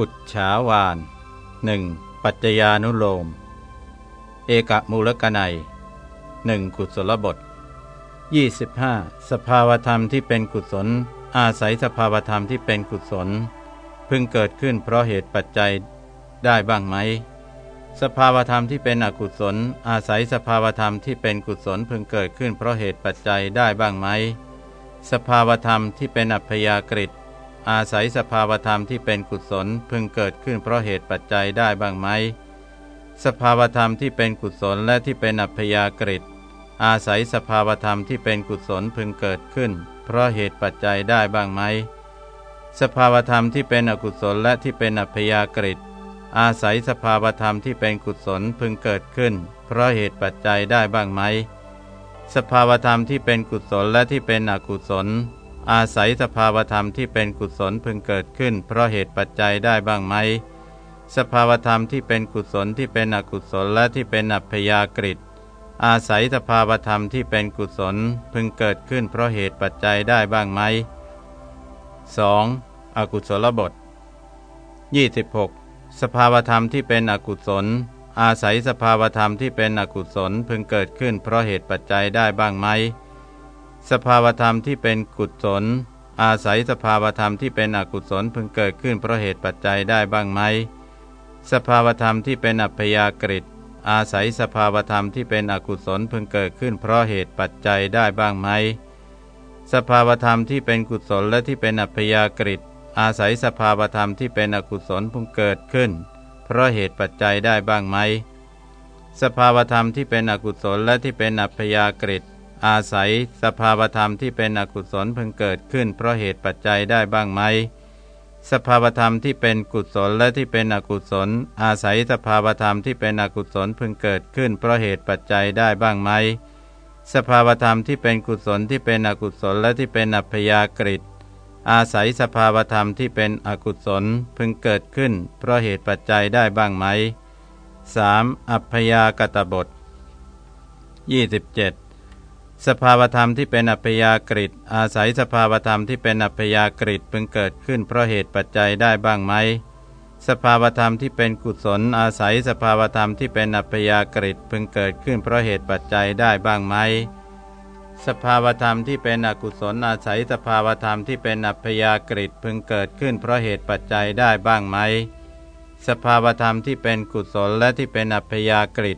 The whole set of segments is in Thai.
ปุจฉาวานหนึ่งปัจจญานุโลม เอกมูลกนัยหนึ่งกุศลบท 25. สภาวธรรมที่เป็นกุศล อาศัยสภาวธรรมที่เป็นกุศล พึงเกิดขึ้นเพราะเหตุปัจจัยได้บ้างไหม สภาวธรรมที่เป็นอกุศล อาศัยสภาวธรรมที่เป็นกุศลพึงเกิดขึ้นเพราะเหตุปัจจัยได้บ้างไหม สภาวธรรมที่เป็นอัพยากฤิ อาศัยสภาวธรรมที่เป็นกุศลพึงเกิดขึ้นเพราะเหตุปัจจัยได้บ้างไหม สภาวธรรมที่เป็นกุศลและที่เป็นอัพยากฤิอาศัยสภาวธรรมที่เป็นกุศลพึงเกิดขึ้น เพราะเหตุปัจจัยได้บ้างไหม สภาวธรรมที่เป็นอกุศลและที่เป็นอัพยากฤิอาศัยสภาวธรรมที่เป็นกุศลพึงเกิดขึ้น เพราะเหตุปัจจัยได้บ้างไหม สภาวธรรมที่เป็นกุศลและที่เป็นอกุศล อาศัยสภาวธรรมที่เป็นกุศลพึงเกิดขึ้น เพราะเหตุปัจจัยได้บ้างไหม สภาวธรรมที่เป็นกุศลที่เป็นอกุศลและที่เป็นอัพยากฤิอาศัยสภาวธรรมที่เป็นกุศลพึงเกิดขึ้น เพราะเหตุปัจจัยได้บ้างไหม 2. อกุศลบท 26. สภาวธรรมที่เป็นอกุศล อาศัยสภาวธรรมที่เป็นอกุศลพึงเกิดขึ้น เพราะเหตุปัจจัยได้บ้างไหม สภาวธรรมที่เป็นกุศล อาศัยสภาวธรรมที่เป็นอกุศลพึงเกิดขึ้นเพราะเหตุปัจจัยได้บ้างไหม สภาวธรรมที่เป็นอัพยากฤิอาศัยสภาวธรรมที่เป็นอกุศลพึงเกิดขึ้นเพราะเหตุปัจจัยได้บ้างไหม สภาวธรรมที่เป็นกุศลและที่เป็นอัพยากฤิอาศัยสภาวธรรมที่เป็นอกุศลพึงเกิดขึ้น เพราะเหตุปัจจัยได้บ้างไหม สภาวธรรมที่เป็นอกุศลและที่เป็นอัพยากฤิ อาศัยสภาวธรรมที่เป็นอกุศลพึงเกิดขึ้น เพราะเหตุปัจจัยได้บ้างไหม สภาวธรรมที่เป็นกุศลและที่เป็นอกุศล อาศัยสภาวธรรมที่เป็นอกุศลพึงเกิดขึ้น เพราะเหตุปัจจัยได้บ้างไหม สภาวธรรมที่เป็นกุศลที่เป็นอกุศลและที่เป็นอัพยากฤิอาศัยสภาวธรรมที่เป็นอกุศลพึงเกิดขึ้น เพราะเหตุปัจจัยได้บ้างไหม 3. อัพยากตบท 27 สภาวธรรมที่เป็นอัพยากฤิอาศัยสภาวธรรมที่เป็นอัพยากฤิพึงเกิดขึ้นเพราะเหตุปัจจัยได้บ้างไหม สภาวธรรมที่เป็นกุศล อาศัยสภาวธรรมที่เป็นอัพยากฤิพึงเกิดขึ้นเพราะเหตุปัจจัยได้บ้างไหม สภาวธรรมที่เป็นอกุศลอาศัยสภาวธรรมที่เป็นอัพยากฤิพึงเกิดขึ้นเพราะเหตุปัจจัยได้บ้างไหมสภาวธรรมที่เป็นกุศลและที่เป็นอัพยากฤิ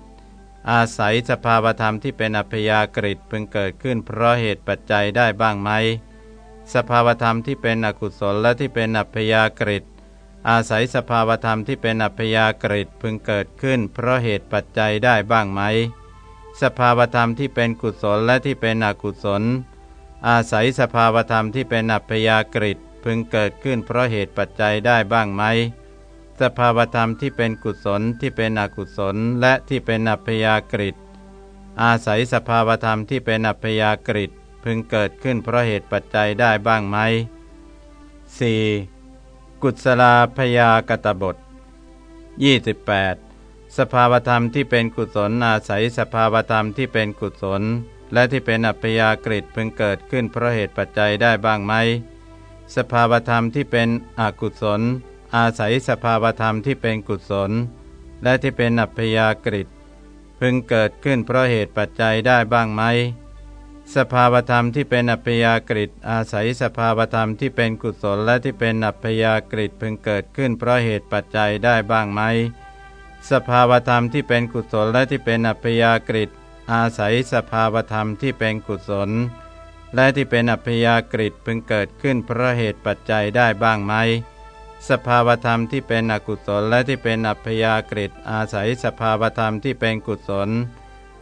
อาศัยสภาวธรรมที่เป็นอัพยากฤิพึงเกิดขึ้น เพราะเหตุปัจจัยได้บ้างไหม สภาวธรรมที่เป็นอกุศลและที่เป็นอัพยากฤิอาศัยสภาวธรรมที่เป็นอัพยากฤิพึงเกิดขึ้น เพราะเหตุปัจจัยได้บ้างไหม สภาวธรรมที่เป็นกุศลและที่เป็นอกุศล อาศัยสภาวธรรมที่เป็นอัพยากฤิพึงเกิดขึ้น เพราะเหตุปัจจัยได้บ้างไหม สภาวธรรมที่เป็นกุศลที่เป็นอกุศลและที่เป็นอัพยากฤิอาศัยสภาวธรรมที่เป็นอัพยากฤิพึงเกิดขึ้นเพราะเหตุปัจจัยได้บ้างไหม 4. กุศลาพยากตบท 28. สภาวธรรมที่เป็นกุศลอาศัยสภาวธรรมที่เป็นกุศล และที่เป็นอัพยากฤิพึงเกิดขึ้นเพราะเหตุปัจจัยได้บ้างไหม สภาวธรรมที่เป็นอกุศล อาศัยสภาวธรรมที่เป็นกุศล และที่เป็นอัพยากฤิพึงเกิดขึ้นเพราะเหตุปัจจัยได้บ้างไหม สภาวธรรมที่เป็นอัพยากฤิอาศัยสภาวธรรมที่เป็นกุศลและที่เป็นอัพยากฤิพึงเกิดขึ้นเพราะเหตุปัจจัยได้บ้างไหม สภาวธรรมที่เป็นกุศลและที่เป็นอัพยากฤิอาศัยสภาวธรรมที่เป็นกุศล และที่เป็นอัพยากฤิพึงเกิดขึ้นเพราะเหตุปัจจัยได้บ้างไหม สภาวธรรมที่เป็นอกุศลและที่เป็นอัพยากฤิอาศัยสภาวธรรมที่เป็นกุศล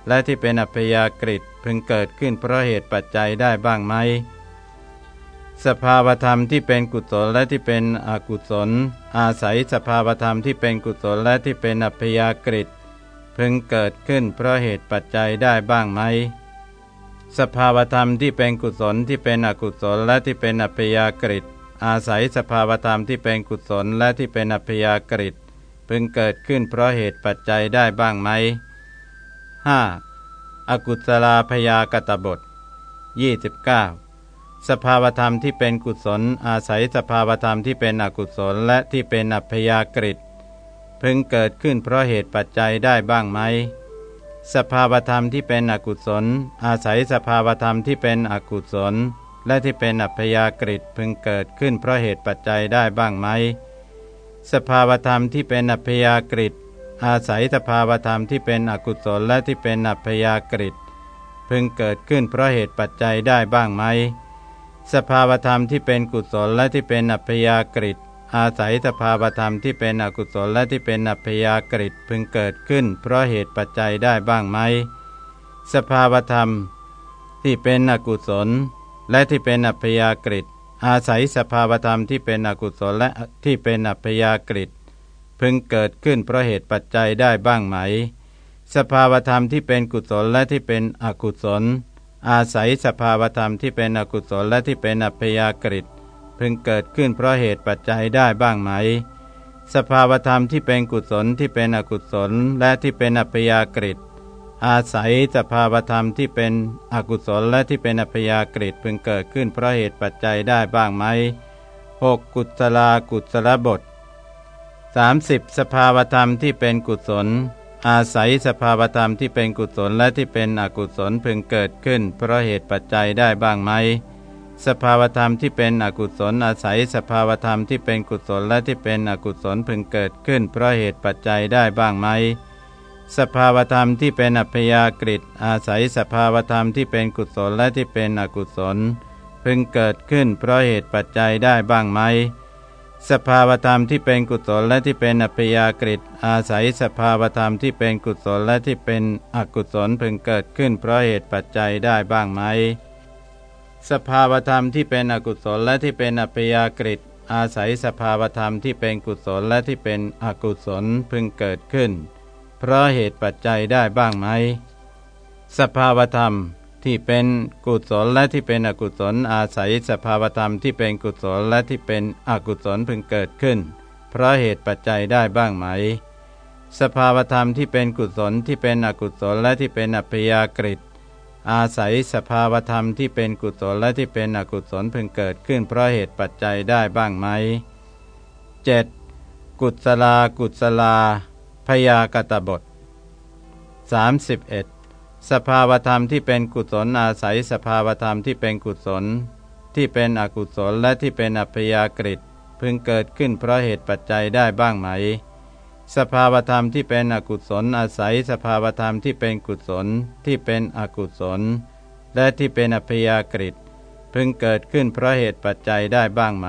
และที่เป็นอัพยากฤิพึงเกิดขึ้นเพราะเหตุปัจจัยได้บ้างไหมสภาวธรรมที่เป็นกุศลและที่เป็นอกุศล อาศัยสภาวธรรมที่เป็นกุศลและที่เป็นอัพยากฤิพึงเกิดขึ้นเพราะเหตุปัจจัยได้บ้างไหมสภาวธรรมที่เป็นกุศลที่เป็นอกุศลและที่เป็นอัพยากฤิ อาศัยสภาวธรรมที่เป็นกุศลและที่เป็นอัพยากฤิพึงเกิดขึ้นเพราะเหตุปัจจัยได้บ้างไหม 5. อกุศลาพยากตบท 29. สภาวธรรมที่เป็นกุศล อาศัยสภาวธรรมที่เป็นอกุศลและที่เป็นอัพยากฤิพึงเกิดขึ้นเพราะเหตุปัจจัยได้บ้างไหม สภาวธรรมที่เป็นอกุศล อาศัยสภาวธรรมที่เป็นอกุศล และที่เป็นอัพยากฤิพึงเกิดขึ้นเพราะเหตุปัจจัยได้บ้างไหม สภาวธรรมที่เป็นอัพยากฤิอาศัยสภาวธรรมที่เป็นอกุศลและที่เป็นอัพยากฤิพึงเกิดขึ้นเพราะเหตุปัจจัยได้บ้างไหม สภาวธรรมที่เป็นกุศลและที่เป็นอัพยากฤิอาศัยสภาวธรรมที่เป็นอกุศลและที่เป็นอัพยากฤิพึงเกิดขึ้น เพราะเหตุปัจจัยได้บ้างไหม สภาวธรรมที่เป็นอกุศล และที่เป็นอัพยากฤิอาศัยสภาวธรรมที่เป็นอกุศลและที่เป็นอัพยากฤิพึงเกิดขึ้นเพราะเหตุปัจจัยได้บ้างไหม สภาวธรรมที่เป็นกุศลและที่เป็นอกุศล อาศัยสภาวธรรมที่เป็นอกุศลและที่เป็นอัพยากฤิพึงเกิดขึ้นเพราะเหตุปัจจัยได้บ้างไหม สภาวธรรมที่เป็นกุศลที่เป็นอกุศลและที่เป็นอัพยากฤิ อาศัยสภาวธรรมที่เป็นอกุศลและที่เป็นอัพยากฤิพึงเกิดขึ้นเพราะเหตุปัจจัยได้บ้างไหม 6. กุศลากุศลบท 30. สภาวธรรมที่เป็นกุศล อาศัยสภาวธรรมที่เป็นกุศลและที่เป็นอกุศลพึงเกิดขึ้น เพราะเหตุปัจจัยได้บ้างไหม สภาวธรรมที่เป็นอกุศล อาศัยสภาวธรรมที่เป็นกุศลและที่เป็นอกุศลพึงเกิดขึ้น เพราะเหตุปัจจัยได้บ้างไหม สภาวธรรมที่เป็นอัพยากฤิอาศัยสภาวธรรมที่เป็นกุศลและที่เป็นอกุศล พึงเกิดขึ้นเพราะเหตุปัจจัยได้บ้างไหม สภาวธรรมที่เป็นกุศลและที่เป็นอัพยากฤิอาศัยสภาวธรรมที่เป็นกุศลและที่เป็นอกุศลพึงเกิดขึ้นเพราะเหตุปัจจัยได้บ้างไหม สภาวธรรมที่เป็นอกุศลและที่เป็นอัพยากฤิอาศัยสภาวธรรมที่เป็นกุศลและที่เป็นอกุศลพึงเกิดขึ้น เพราะเหตุปัจจัยได้บ้างไหม สภาวธรรมที่เป็นกุศลและที่เป็นอกุศลอาศัยสภาวธรรมที่เป็นกุศลและที่เป็นอกุศลพึงเกิดขึ้น เพราะเหตุปัจจัยได้บ้างไหม สภาวธรรมที่เป็นกุศลที่เป็นอกุศลและที่เป็นอัพยากฤิอาศัยสภาวธรรมที่เป็นกุศลและที่เป็นอกุศลพึงเกิดขึ้น เพราะเหตุปัจจัยได้บ้างไหม 7. กุศลากุศลา พยากตบท 31. สภาวธรรมที่เป็นกุศลอาศัยสภาวธรรมที่เป็นกุศล ที่เป็นอกุศลและที่เป็นอัพยากฤิพึงเกิดขึ้นเพราะเหตุปัจจัยได้บ้างไหม สภาวธรรมที่เป็นอกุศลอาศัยสภาวธรรมที่เป็นกุศล ที่เป็นอกุศล และที่เป็นอัพยากฤิพึงเกิดขึ้นเพราะเหตุปัจจัยได้บ้างไหม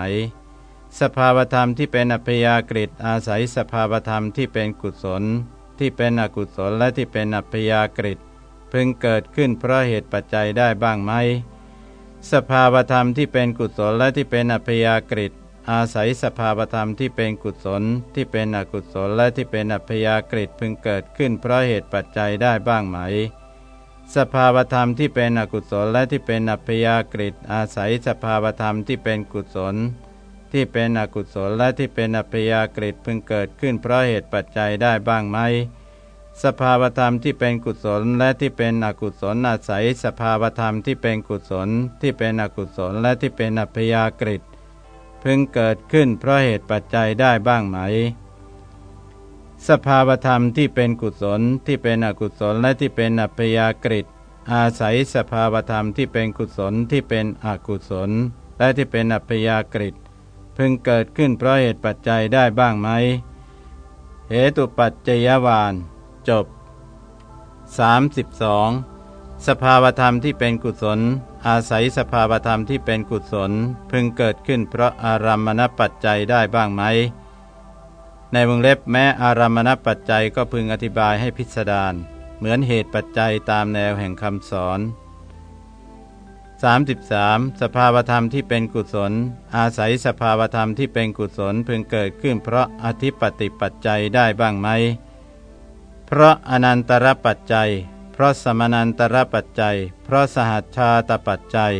สภาวธรรมที่เป็นอัพยากฤิอาศัยสภาวธรรมที่เป็นกุศล ที่เป็นอกุศลและที่เป็นอัพยากฤิพึงเกิดขึ้นเพราะเหตุปัจจัยได้บ้างไหม สภาวธรรมที่เป็นกุศลและที่เป็นอัพยากฤิอาศัยสภาวธรรมที่เป็นกุศล ที่เป็นอกุศลและที่เป็นอัพยากฤิพึงเกิดขึ้นเพราะเหตุปัจจัยได้บ้างไหม สภาวธรรมที่เป็นอกุศลและที่เป็นอัพยากฤิอาศัยสภาวธรรมที่เป็นกุศล ที่เป็นอกุศลและที่เป็นอัพยากฤิพึงเกิดขึ้นเพราะเหตุปัจจัยได้บ้างไหม สภาวธรรมที่เป็นกุศลและที่เป็นอกุศลอาศัย สภาวธรรมที่เป็นกุศล ที่เป็นอกุศลและที่เป็นอัพยากฤิพึงเกิดขึ้นเพราะเหตุปัจจัยได้บ้างไหม สภาวธรรมที่เป็นกุศลที่เป็นอกุศลและที่เป็นอัพยากฤิอาศัยสภาวธรรมที่เป็นกุศลที่เป็นอกุศล และที่เป็นอัพยากฤิ พึงเกิดขึ้นเพราะเหตุปัจจัยได้บ้างไหม เหตุปัจจยวานจบ 32. สภาวธรรมที่เป็นกุศล อาศัยสภาวธรรมที่เป็นกุศล พึงเกิดขึ้นเพราะอารามณปัจจัยได้บ้างไหม ในวงเล็บแม้อารามณปัจจัยก็พึงอธิบายให้พิสดารเหมือนเหตุปัจจัยตามแนวแห่งคำสอน 33. สภาวธรรมที่เป็นกุศล อาศัยสภาวธรรมที่เป็นกุศลพึงเกิดขึ้น เพราะอธิปติปัจจัยได้บ้างไหม เพราะอนันตรปัจจัยพราะสมนันตรปัจจัย เพราะสหัชชาตปัจจัย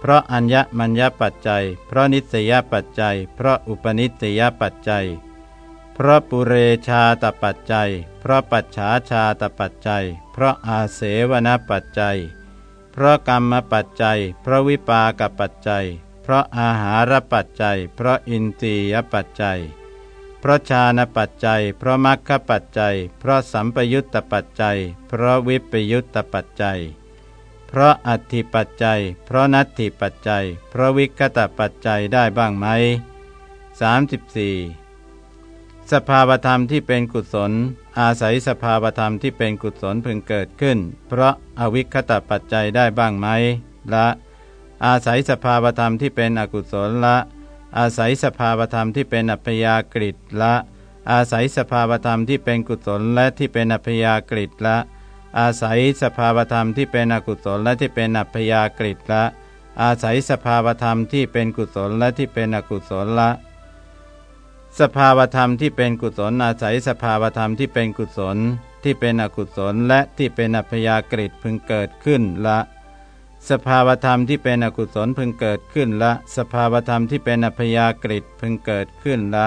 เพราะอัญญมัญญปัจจัย เพราะนิสยปัจจัย เพราะอุปนิสยปัจจัย เพราะปุเรชาตปัจจัย เพราะปัจฉาชาตปัจจัย เพราะอาเสวนปัจจัย เพราะกรรมปัจจัย เพราะวิปากปัจจัย เพราะอาหารปัจจัย เพราะอินทรียปัจจัย เพราะชาณปัจจัย เพราะมรรคปัจจัย เพราะสัมปยุตตปัจจัย เพราะวิปยุตตปัจจัย เพราะอัตถิปัจจัย เพราะนัตถิปัจจัย เพราะวิคตปัจจัยได้บ้างไหม34 สภาวธรรมที่เป็นกุศล อาศัยสภาวธรรมที่เป็นกุศลพึงเกิดขึ้น เพราะอวิคตปัจจัยได้บ้างไหมละ อาศัยสภาวธรรมที่เป็นอกุศลละ อาศัยสภาวธรรมที่เป็นอัพยากฤิละ อาศัยสภาวธรรมที่เป็นกุศลและที่เป็นอัพยากฤิละ อาศัยสภาวธรรมที่เป็นอกุศลและที่เป็นอัพยากฤิละ อาศัยสภาวธรรมที่เป็นกุศลและที่เป็นอกุศลละ สภาวธรรมที่เป็นกุศลอาศัยสภาวธรรมที่เป็นกุศล ที่เป็นอกุศลและที่เป็นอัพยากฤิพึงเกิดขึ้นละ สภาวธรรมที่เป็นอกุศลพึงเกิดขึ้นละ สภาวธรรมที่เป็นอัพยากฤิพึงเกิดขึ้นละ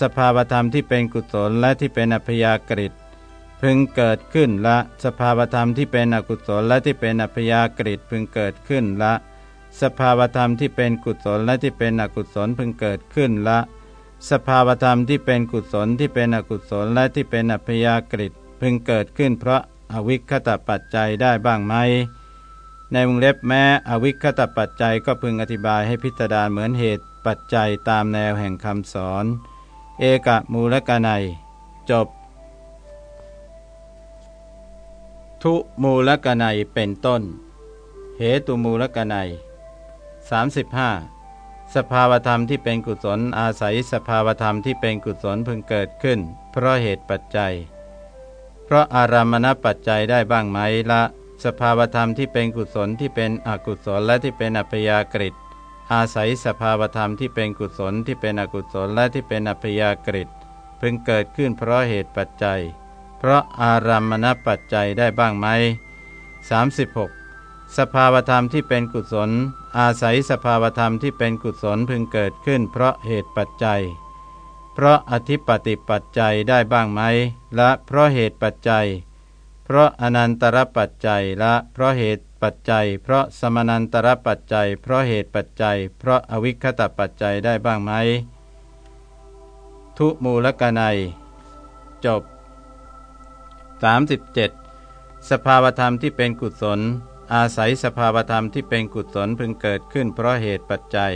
สภาวธรรมที่เป็นกุศลและที่เป็นอัพยากฤิพึงเกิดขึ้นละ สภาวธรรมที่เป็นอกุศลและที่เป็นอัพยากฤิพึงเกิดขึ้นละ สภาวธรรมที่เป็นกุศลและที่เป็นอกุศลพึงเกิดขึ้นละ สภาวธรรมที่เป็นกุศลที่เป็นอกุศลและที่เป็นอัพยากฤิพึงเกิดขึ้นเพราะอวิคตปัจจัยได้บ้างไหม ในวงเล็บแม้อวิคตปัจจัยก็พึงอธิบายให้พิจารณาเหมือนเหตุปัจจัยตามแนวแห่งคำสอน เอกมูลกนัย จบ ทุมูลกนัยเป็นต้น เหตุมูลกนัย35 สภาวธรรมที่เป็นกุศลอาศัยสภาวธรรมที่เป็นกุศลพึงเกิดขึ้น เพราะเหตุปัจจัย เพราะอารามณปัจจัยได้บ้างไหมละ สภาวธรรมที่เป็นกุศลที่เป็นอกุศลและที่เป็นอัพยากฤิอาศัยสภาวธรรมที่เป็นกุศลที่เป็นอกุศลและที่เป็นอัพยากฤิพึงเกิดขึ้นเพราะเหตุปัจจัย เพราะอารามณปัจจัยได้บ้างไหม36 สภาวธรรมที่เป็นกุศล อาศัยสภาวธรรมที่เป็นกุศลพึงเกิดขึ้น เพราะเหตุปัจจัย เพราะอธิปติปัจจัยได้บ้างไหมและเพราะเหตุปัจจัย เพราะอนันตรปัจจัยและเพราะเหตุปัจจัย เพราะสมนันตรปัจจัย เพราะเหตุปัจจัย เพราะอวิคตปัจจัยได้บ้างไหมทุมูลกนัย จบ 37 สภาวธรรมที่เป็นกุศล อาศัยสภาวธรรมที่เป็นกุศลพึงเกิดขึ้น เพราะเหตุปัจจัย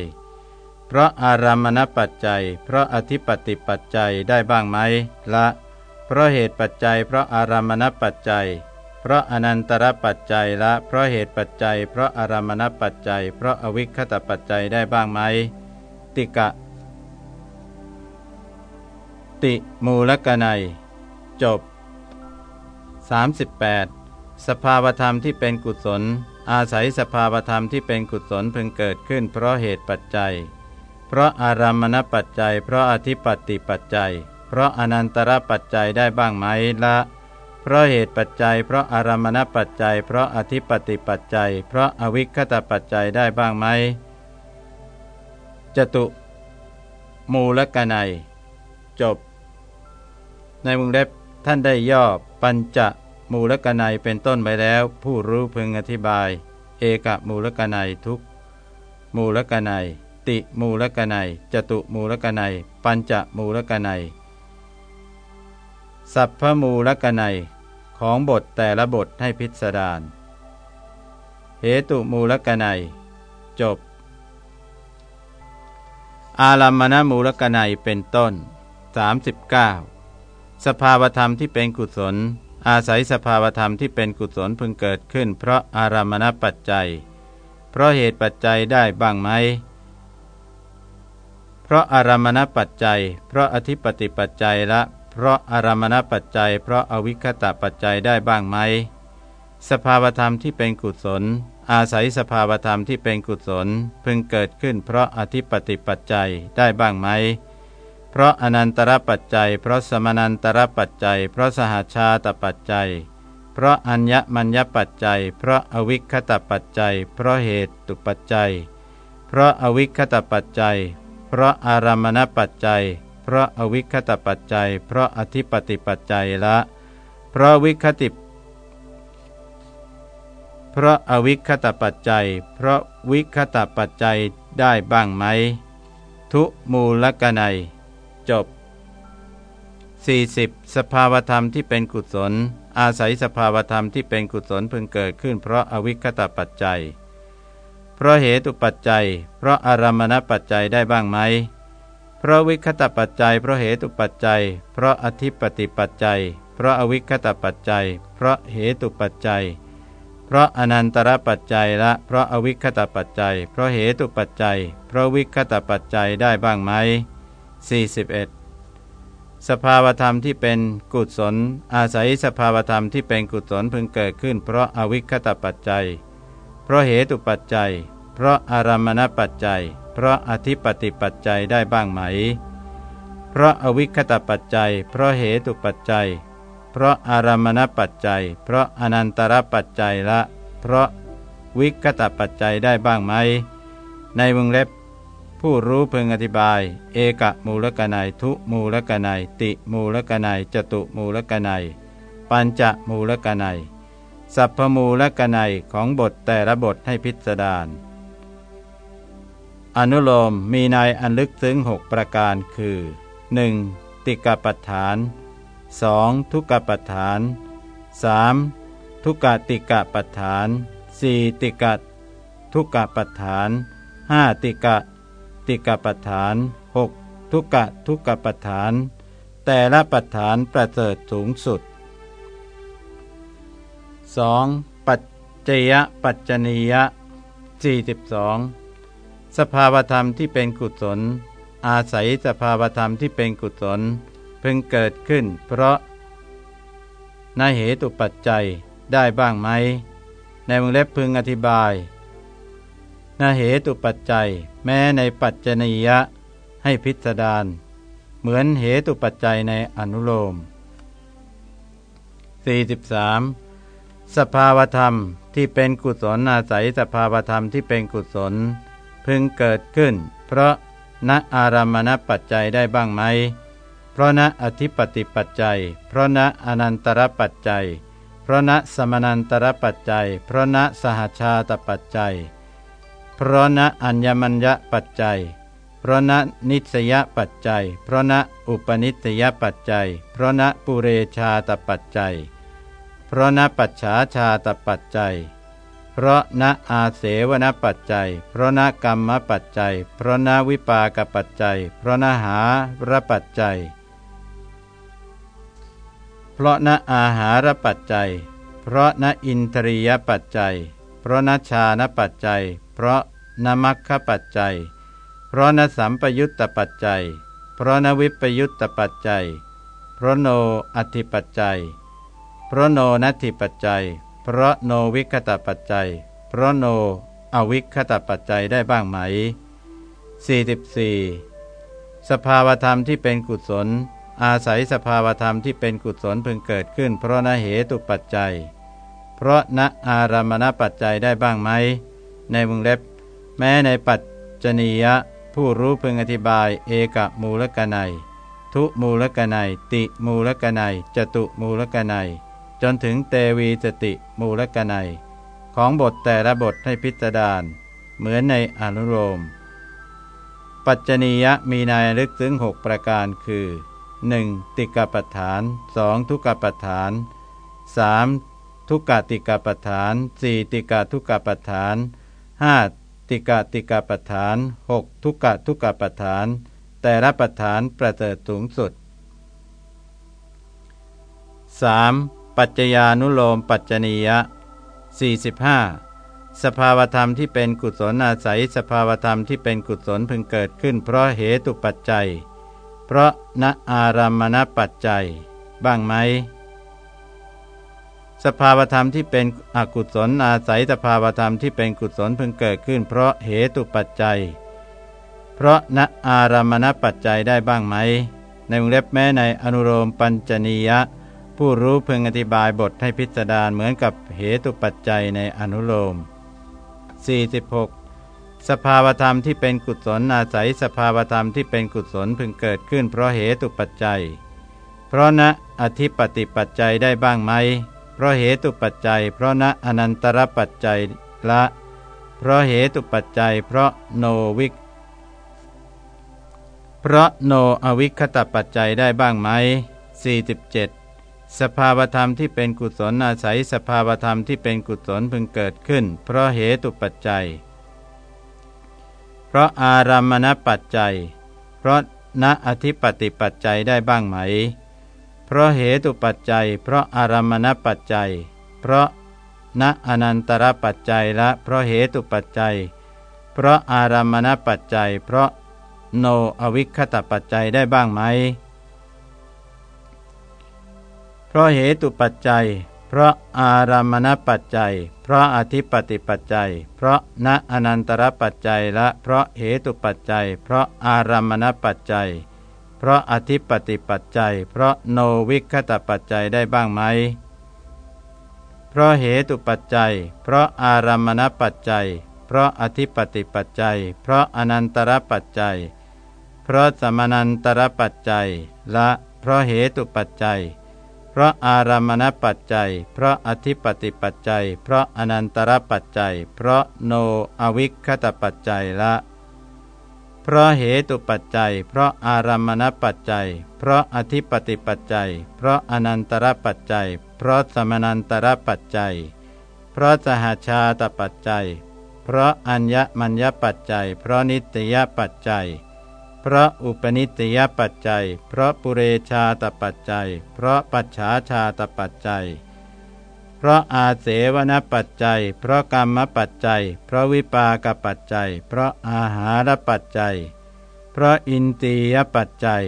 เพราะอารามณปัจจัย เพราะอธิปติปัจจัยได้บ้างไหมละ เพราะเหตุปัจจัย เพราะอารามณปัจจัย เพราะอนันตรปัจจัยละ เพราะเหตุปัจจัย เพราะอารามณปัจจัย เพราะอวิคตปัจจัยได้บ้างไหมติกะ ติมูลกนัยจบ 38 สภาวธรรมที่เป็นกุศล อาศัยสภาวธรรมที่เป็นกุศลพึงเกิดขึ้น เพราะเหตุปัจจัย เพราะอารามณปัจจัย เพราะอธิปติปัจจัย เพราะอนันตรปัจจัยได้บ้างไหมละเพราะเหตุปัจจัย เพราะอารามณปัจจัย เพราะอธิปติปัจจัย เพราะอวิคตปัจจัยได้บ้างไหมจตุ มูลกนัย จบ ในวงเล็บท่านได้ย่อปัญจ มูลกนัยเป็นต้นไปแล้ว ผู้รู้พึงอธิบาย เอกมูลกนัยทุก มูลกนัยติมูลกนัยจตุมูลกนัยปัญจมูลกนัยสัพพมูลกนัยของบทแต่ละบทให้พิสดารเหตุมูลกนัยจบ อารัมมณมูลกนัยเป็นต้น 39 สภาวธรรมที่เป็นกุศล อาศัยสภาวธรรมที่เป็นกุศลพึงเกิดขึ้น เพราะอารามณปัจจัย เพราะเหตุปัจจัยได้บ้างไหม เพราะอารามณปัจจัย เพราะอธิปติปัจจัยละ เพราะอารามณปัจจัย เพราะอวิคตะปัจจัยได้บ้างไหม สภาวธรรมที่เป็นกุศล อาศัยสภาวธรรมที่เป็นกุศล พึงเกิดขึ้น เพราะอธิปติปัจจัยได้บ้างไหม เพราะอนันตรปัจจัย เพราะสมนันตรปัจจัย เพราะสหชาตปัจจัย เพราะอัญญมัญญปัจจัย เพราะอวิคตปัจจัย เพราะเหตุตุปัจจัย เพราะอวิคตปัจจัย เพราะอารามณปัจจัย เพราะอวิคตปัจจัย เพราะอธิปติปัจจัยละ เพราะวิคติเพราะอวิคตปัจจัย เพราะวิคตปัจจัยได้บ้างไหม ทุมูลกนัย จบ 40. สภาวธรรมที่เป็นกุศล อาศัยสภาวธรรมที่เป็นกุศลพึงเกิดขึ้น เพราะอวิคตปัจจัย เพราะเหตุปัจจัย เพราะอารมณปัจจัยได้บ้างไหม เพราะวิคตปัจจัย เพราะเหตุปัจจัย เพราะอธิปติปัจจัย เพราะอวิคตปัจจัย เพราะเหตุปัจจัย เพราะอนันตรปัจจัยและ เพราะอวิคตปัจจัย เพราะเหตุปัจจัย เพราะวิคตปัจจัยได้บ้างไหม 41 สภาวธรรมที่เป็นกุศล อาศัยสภาวธรรมที่เป็นกุศลพึงเกิดขึ้น เพราะอาวิคตปัจจัย เพราะเหตุปัจจัย เพราะอารมณปัจจัย เพราะอธิปติปัจจัยได้บ้างไหม เพราะอวิคตปัจจัย เพราะเหตุปัจจัย เพราะอารมณปัจจัย เพราะอนันตรปัจจัยละ เพราะวิคตปัจจัยได้บ้างไหม ในวงเล็บ ผู้รู้พึงอธิบาย เอกมูลกนัยทุมูลกนัยติมูลกนัยจตุมูลกนัยปัญจมูลกนัยสัพพมูลกนัยของบทแต่ละบทให้พิสดารอนุโลมมีนอันลึกซึ้งหกประการคือ 1. ติกปัฏฐาน 2. ทุกปัฏฐาน 3. ทุกติกปัฏฐาน 4. ติกทุกปัฏฐาน 5. ติก ติกปัฏฐาน 6. ทุกะทุกปัฏฐาน แต่ละปัฏฐานประเสริฐสูงสุด 2. ปัจจยปัจจนียะ42 สภาวธรรมที่เป็นกุศล อาศัยสภาวธรรมที่เป็นกุศลพึงเกิดขึ้น เพราะนเหตุปัจจัยได้บ้างไหม ในวงเล็บพึงอธิบาย นาเหตุปัจจัย แม้ในปัจจนียะ ให้พิสดารเหมือนเหตุปัจจัยในอนุโลม 43. สภาวธรรมที่เป็นกุศลอาศัยสภาวธรรมที่เป็นกุศล พึงเกิดขึ้น เพราะณอารามณปัจจัยได้บ้างไหม เพราะณอธิปติปัจจัย เพราะณอนันตรปัจจัย เพราะณสมนันตรปัจจัย เพราะณสหชาตปัจจัย เพราะณอัญญมัญญปัจจัย เพราะณนิสยปัจจัย เพราะณอุปนิสยปัจจัย เพราะณปุเรชาตปัจจัย เพราะณปัจฉาชาตปัจจัย เพราะณอาเสวนปัจจัย เพราะณกรรมปัจจัย เพราะณวิปากปัจจัย เพราะณหาระปัจจัย เพราะณอาหารปัจจัย เพราะณอินทรียปัจจัย เพราะณชานปัจจัย เพราะนมัคคปัจจัย เพราะนสัมปยุตตปัจจัย เพราะนวิปยุตตปัจจัย เพราะโนอธิปัจจัย เพราะโนนัตถิปัจจัย เพราะโนวิคตปัจจัย เพราะโนอวิคตปัจจัยได้บ้างไหม 44. สภาวธรรมที่เป็นกุศล อาศัยสภาวธรรมที่เป็นกุศลพึงเกิดขึ้น เพราะนเหตุปัจจัย เพราะณอารามณปัจจัยได้บ้างไหม ในวงเล็บ แม้ในปัจจนียะ ผู้รู้พึงอธิบายเอกมูลกนัย ทุมูลกนัย ติมูลกนัยจตุมูลกนัย จนถึงเตวีสติมูลกนัย ของบทแต่ละบทให้พิจารณาเหมือนในอนุโลม ปัจจนียะมีนายลึกถึงหกประการคือ 1. ติกปัฏฐาน 2. ทุกปัฏฐาน 3. ทุกกติกปัฏฐาน 4. ติกาทุกปัฏฐาน ห้าติกะติกะปฐานหกทุกะทุกะปฐาน แต่ละปฐานประเสริฐสูงสุด 3. ปัจจญานุโลมปัจจนียะ 45 สภาวธรรมที่เป็นกุศลอาศัย สภาวธรรมที่เป็นกุศลพึงเกิดขึ้น เพราะเหตุปัจจัย เพราะณอารามณปัจจัย บ้างไหม สภาวธรรมที่เป็นอกุศลอาศัยสภาวธรรมที่เป็นกุศลเพิ่งเกิดขึ้น เพราะเหตุปัจจัย เพราะณอารามณปัจจัยได้บ้างไหม ในวงเล็บแม้ในอนุโลมปัญจนียะ ผู้รู้เพึงอธิบายบทให้พิจารเหมือนกับเหตุปัจจัยในอนุโลม 46 สภาวธรรมที่เป็นกุศลอาศัยสภาวธรรมที่เป็นกุศลพึงเกิดขึ้น เพราะเหตุปัจจัย เพราะณอธิปติปัจจัยได้บ้างไหม เพราะเหตุปัจจัย เพราะณอนันตรปัจจัยละ เพราะเหตุปัจจัย เพราะโนวิกเพราะโนอวิคตปัจจัยได้บ้างไหม47 สภาวธรรมที่เป็นกุศลอาศัยสภาวธรรมที่เป็นกุศลพึงเกิดขึ้น เพราะเหตุปัจจัย เพราะอารามณปัจจัย เพราะณอธิปติปัจจัยได้บ้างไหม เพราะเหตุปัจจัย เพราะอารมณปัจจัย เพราะณอนันตรปัจจัยและเพราะเหตุปัจจัย เพราะอารมณปัจจัย เพราะโนอวิคตปัจจัยได้บ้างไหม เพราะเหตุปัจจัย เพราะอารามณปัจจัย เพราะอธิปติปัจจัย เพราะณอนันตรปัจจัยและเพราะเหตุปัจจัย เพราะอารามณปัจจัย เพราะอธิปติปัจจัย เพราะโนวิคตปัจจัยได้บ้างไหม เพราะเหตุปัจจัย เพราะอารามณปัจจัย เพราะอธิปติปัจจัย เพราะอนันตรปัจจัย เพราะสมนันตรปัจจัย ละ เพราะเหตุปัจจัย เพราะอารามณปัจจัย เพราะอธิปติปัจจัย เพราะอนันตรปัจจัย เพราะโนอวิคตปัจจัยละ เพราะเหตุปัจจัย เพราะอารามณปัจจัย เพราะอธิปติปัจจัย เพราะอนันตรปัจจัย เพราะสมนันตรปัจจัย เพราะสหชาตปัจจัย เพราะอัญญมัญญปัจจัย เพราะนิตยปัจจัย เพราะอุปนิสยปัจจัย เพราะปุเรชาตปัจจัย เพราะปัจฉาชาตปัจจัย เพราะอาเสวนปัจจัย เพราะกรรมปัจจัย เพราะวิปากปัจจัย เพราะอาหารปัจจัย เพราะอินทรียปัจจัย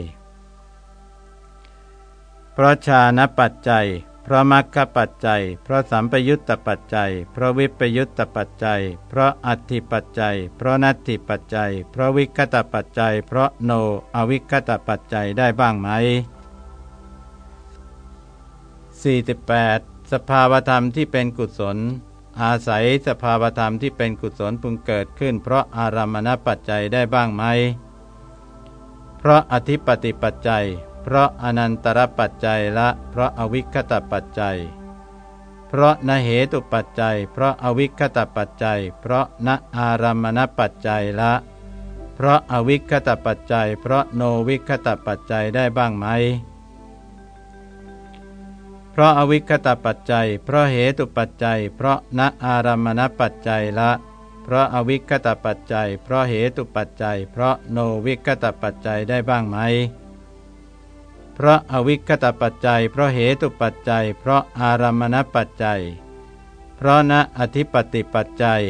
เพราะชาณปัจจัยพราะมรรคปัจจัย เพราะสัมปยุตตปัจจัย เพราะวิปยุตตปัจจัย เพราะอัติปัจจัย เพราะนัตติปัจจัย เพราะวิคตปัจจัย เพราะโนอวิคตปัจจัยได้บ้างไหม 48. สภาวธรรมที่เป็นกุศล อาศัยสภาวธรรมที่เป็นกุศลพึงเกิดขึ้น เพราะอารามณปัจจัยได้บ้างไหม เพราะอธิปติปัจจัย เพราะอนันตรปัจจัยละเพราะอวิคตปัจจัย เพราะนเหตุปัจจัย เพราะอวิคตปัจจัย เพราะนอารามณปัจจัยละ เพราะอวิคตปัจจัย เพราะโนวิคตปัจจัยได้บ้างไหม ราะอวิคตปัจจัย เพราะเหตุปัจจัย เพราะนอารามณปัจจัยละ เพราะอวิคตปัจจัย เพราะเหตุปัจจัย เพราะโนวิคตปัจจัยได้บ้างไหม เพราะอวิคตปัจจัย เพราะเหตุปัจจัย เพราะอารามณปัจจัย เพราะณอธิปติปัจจัย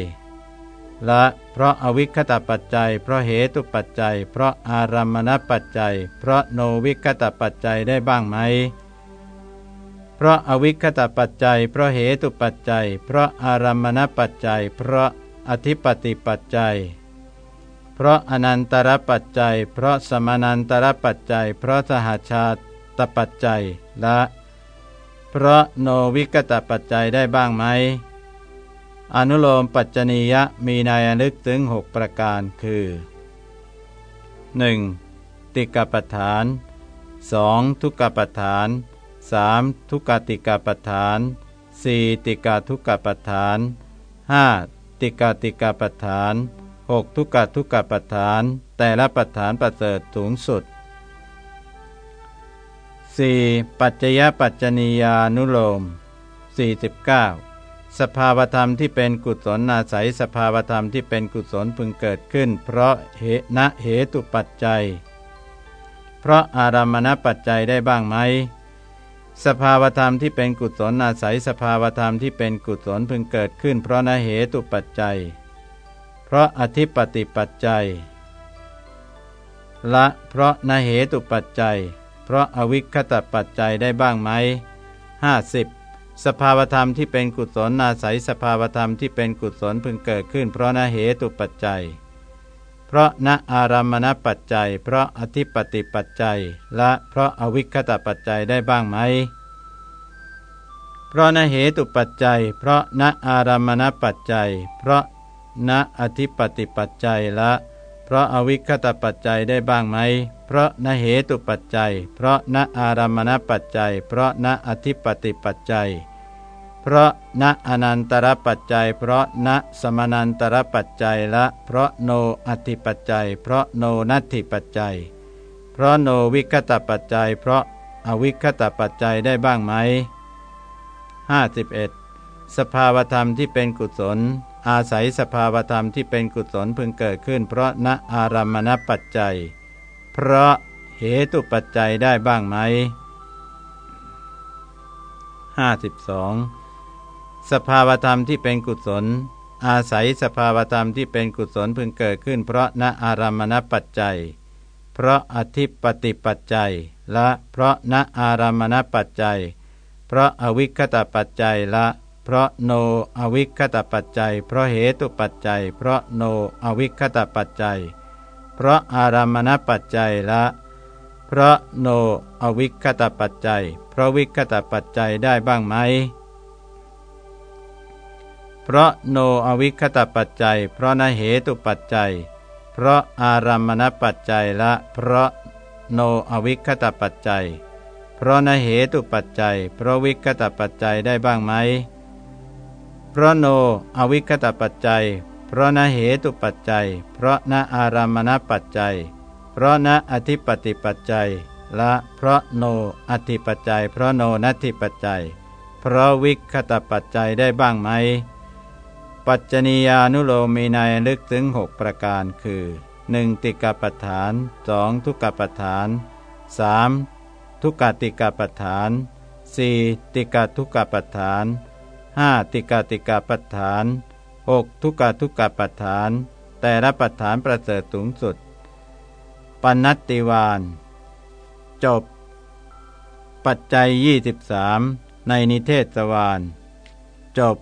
ละเพราะอวิคตปัจจัย เพราะเหตุปัจจัย เพราะอารามณปัจจัย เพราะโนวิคตปัจจัยได้บ้างไหม เพราะอวิคตปัจจัย เพราะเหตุปัจจัย เพราะอารามณปัจจัย เพราะอธิปติปัจจัย เพราะอนันตรปัจจัย เพราะสมานันตรปัจจัย เพราะสหชาตปัจจัยและ เพราะโนวิกตปัจจัยได้บ้างไหมอนุโลมปัจจนียะมีนายลึกถึงหกประการคือ 1. ติกปฐาน 2. ทุกปฐาน 3. ทุกติกปฐาน 4. ติกาทุกปฐาน 5. ติกาติกปฐานหกทุกขทุกขปัฏฐาน แต่ละปัฏฐานประเสริฐสูงสุด 4. ปัจจยปัจจนียานุโลม 49 สภาวธรรมที่เป็นกุศลอาศัยสภาวธรรมที่เป็นกุศลพึงเกิดขึ้น เพราะเหณเหตุปัจจัย เพราะอารามณปัจจัยได้บ้างไหม สภาวธรรมที่เป็นกุศลอาศัยสภาวธรรมที่เป็นกุศลพึงเกิดขึ้น เพราะนเหตุปัจจัย เพราะอธิปติปัจจัย ละเพราะนเหตุปัจจัย เพราะอวิคตปัจจัยได้บ้างไหม 50. สภาวธรรมที่เป็นกุศลอาศัยสภาวธรรมที่เป็นกุศลพึงเกิดขึ้น เพราะนเหตุปัจจัย เพราะณอารามณปัจจัย เพราะอธิปติปัจจัย และเพราะอวิคตปัจจัยได้บ้างไหม เพราะนเหตุปัจจัย เพราะณอารามณปัจจัย เพราะณอธิปติปัจจัยละเพราะอวิคตปัจจัยได้บ้างไหม เพราะนเหตุปัจจัย เพราะณอารามณปัจจัย เพราะณอธิปติปัจจัย เพราะณอนันตรปัจจัย เพราะณสมนันตรปัจจัยละเพราะโนอธิปัจจัย เพราะโนนัตถิปัจจัย เพราะโนวิคตปัจจัย เพราะอวิคตปัจจัยได้บ้างไหม 51. สภาวธรรมที่เป็นกุศล อาศัยสภาวธรรมที่เป็นกุศลพึงเกิดขึ้น เพราะณอารามณปัจจัย เพราะเหตุปัจจัยได้บ้างไหม 52. สภาวธรรมที่เป็นกุศล อาศัยสภาวธรรมที่เป็นกุศลพึงเกิดขึ้น เพราะณอารามณปัจจัย เพราะอธิปติปัจจัย และเพราะณอารามณปัจจัย เพราะอวิคตปัจจัยละ เพราะโนอวิคตปัจจัย เพราะเหตุปัจจัย เพราะโนอวิคตปัจจัย เพราะอารามณปัจจัยละเพราะโนอวิคตปัจจัย เพราะวิคตปัจจัยได้บ้างไหม ราะโนอวิคตปัจจัย เพราะนเหตุปัจจัย เพราะอารามณปัจจัยละ เพราะโนอวิคตปัจจัย เพราะนเหตุปัจจัย เพราะวิคตปัจจัยได้บ้างไหม เพราะโนอวิคตปัจจัย เพราะนเหตุปัจจัย เพราะนอารามณปัจจัย เพราะณอธิปติปัจจัยละเพราะโนอธิปัจจัย เพราะโนนัตถิปัจจัย เพราะวิคตปัจจัยได้บ้างไหม ปัจจนียานุโลมีในลึกถึงหกประการคือ 1. ติกปฏฐาน 2. ทุกปฏฐาน 3. ทุกติกปฏฐาน 4. ติกทุกปฏฐาน 5. ติกติกปฏฐาน 6. ทุกทุกปฏฐาน แต่ละปฏฐานประเสริฐสูงสุดปนัตติวานจบ ปัจจัย 23 ในนิเทศวานจบ